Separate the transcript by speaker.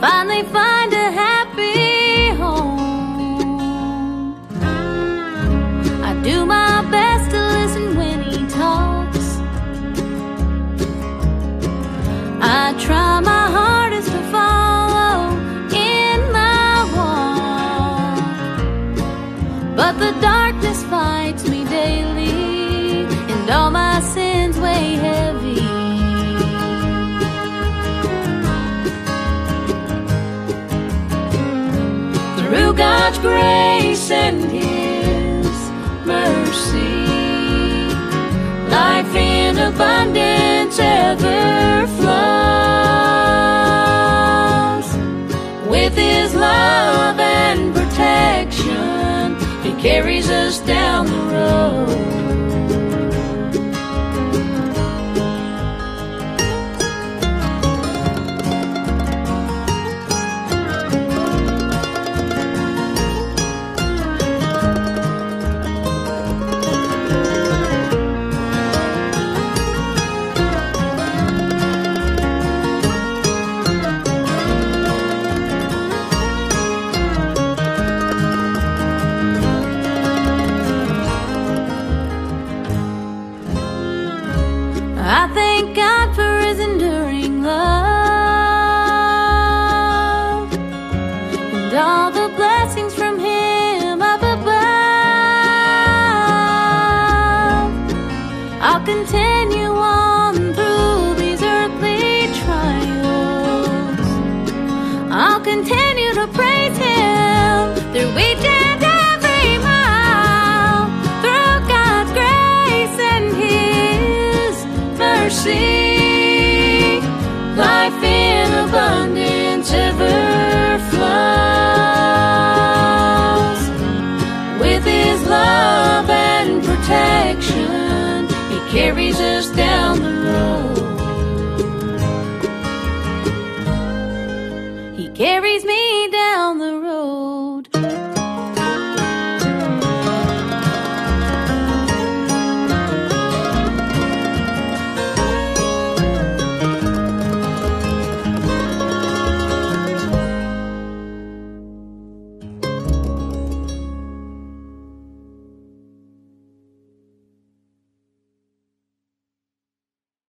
Speaker 1: finally find a happy home. I do my best to listen when he talks. I try my hardest to follow in my walk. But the darkness fights me daily, and all my sins weigh heavy. Through God's grace and His mercy, life in abundance ever flows. With His love and protection, He carries us down the road. Continue to praise Him through each resistance.